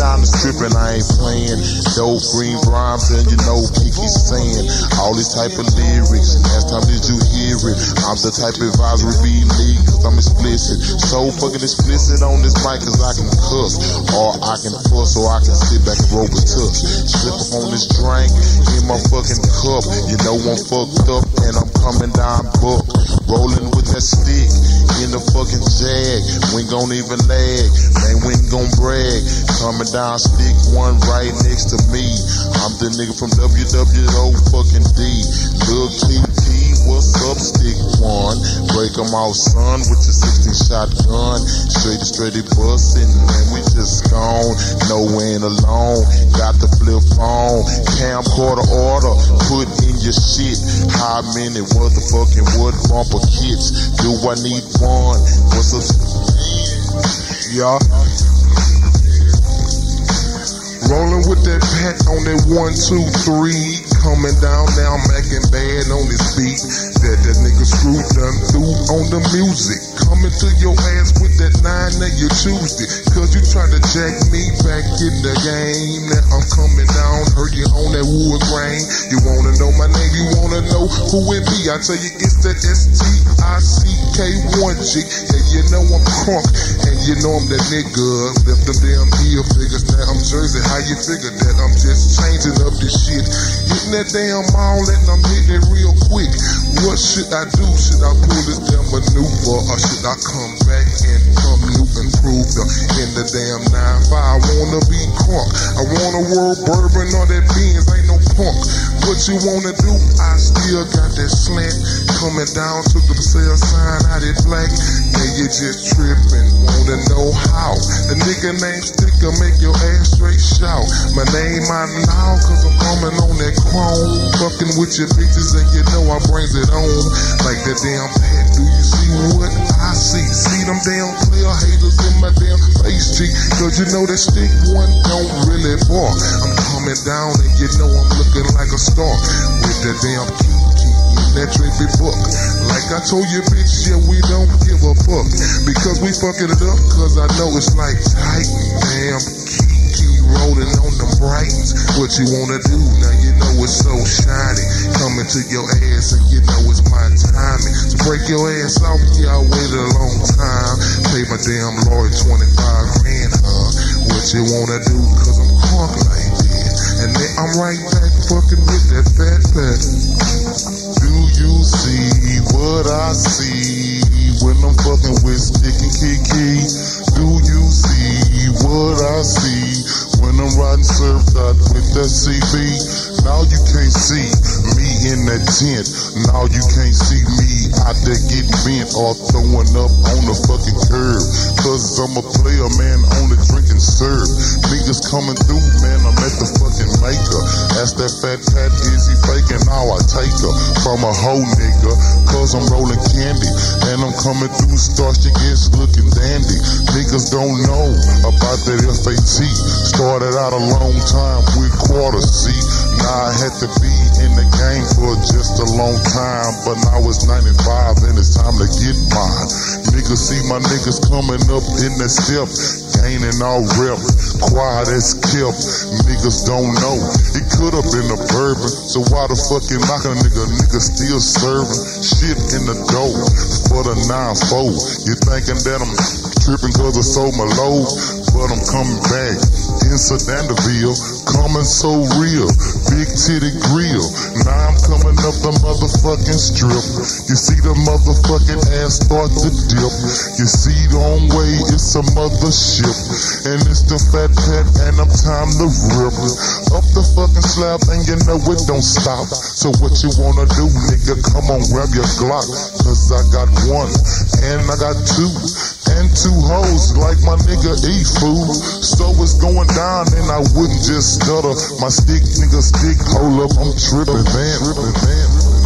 the strip and I ain't playing. Dope green rhymes and you know Kiki's saying all these type of lyrics. Last time did you hear it? I'm the type of advisory be lead cause I'm explicit. So fucking explicit on this mic cause I can cuss or I can fuss or I can sit back and roll with touch. Slip up on this drink in my fucking cup. You know I'm fucked up and I'm coming down book. Rolling with that stick in the fucking jag. We ain't gon' even lag. Man, we ain't gon' brag. Coming down, stick one right next to me. I'm the nigga from WWO fucking D. Lil TP, what's up, stick one? Break 'em off, son, with your 16 shotgun. Straight to straight bustin', man, we just gone. No ain't alone. Got the flip phone. Camcorder order, put in your shit. How many motherfucking wood bumper kits do I need one? What's up? Yeah. With that pack on that one, two, three. Coming down now, making bad on his beat. That that nigga screwed done through on the music. Coming to your ass with that nine that you choose it. Cause you tried to jack me back in the game. Now I'm coming down, heard you on that wood grain. You wanna know my name, you wanna know who it be. I tell you it's that S-T-I-C-K-1G. And you know I'm crunk, you know I'm that nigga. Left them damn heel figures, now I'm Jersey. How you figure that I'm just changing up this shit? Hitting that damn mall and I'm hitting it real quick. What should I do? Should I pull this damn maneuver or should I come back and come new and prove the in the damn nine five? I wanna be crunk. I wanna world bourbon on that beans, ain't no punk. What you wanna do? I still got that slant coming down to the sale sign out it black. Yeah, you just tripping. Wanna know how? The nigga name sticker make your ass straight shout. My name I know cause I'm coming on that chrome. Fucking with your bitches and you know I brings it on. Like that damn pet. Do you see what I see? See them damn player haters in my damn face, G. Cause you know that stick one don't really bark. I'm coming down and you know I'm looking like a With that damn key, that trippy book. Like I told you, bitch, yeah, we don't give a fuck. Because we fucking it up, cause I know it's like tight. Damn, key, rolling on them brightens. What you wanna do? Now you know it's so shiny. Coming to your ass and you know it's my timing. To break your ass off, yeah, I waited a long time. Pay my damn lawyer 25 grand, huh? What you wanna do? Cause I'm crunk like. And then I'm right back fucking with that fat fat. Do you see what I see when I'm fucking with Stick and Kiki? Do you see what I see when I'm riding surf out with that CB? Now you can't see me in that tent. Now you can't see me out there getting bent or throwing up on the fucking curb. I'm a player, man, only drinking serve. Niggas coming through, man, I'm at the fucking maker. That's that fat fat dizzy faking. Now I take her from a hoe nigga. Cause I'm rolling candy. And I'm coming through starch gets looking dandy. Niggas don't know about that FAT. Started out a long time with quarter C. Now I had to be in the game for just a long time. But now it's 95 and it's time to get mine. Niggas see my niggas coming up in the step. Gaining all rep. Quiet as kept. Niggas don't know. It could have been a bourbon. So why the fuck you knocking a nigga? Nigga still serving shit in the dough for the 9-4. You thinking that I'm tripping cause I sold my load? But I'm coming back in Sedan DeVille. Coming so real. Big titty grill. Now I'm coming up the motherfucking strip. You see the motherfucking ass start to dip. You see the on way, it's a mothership. And it's the fat pet and I'm time to rip. Up the fucking slab and you know it don't stop. So what you wanna do, nigga? Come on, grab your Glock. Cause I got one and I got two. And two hoes like my nigga E fool. So it's going down and I wouldn't just stutter. My stick nigga stick, hold up, I'm tripping, man, tripping, man.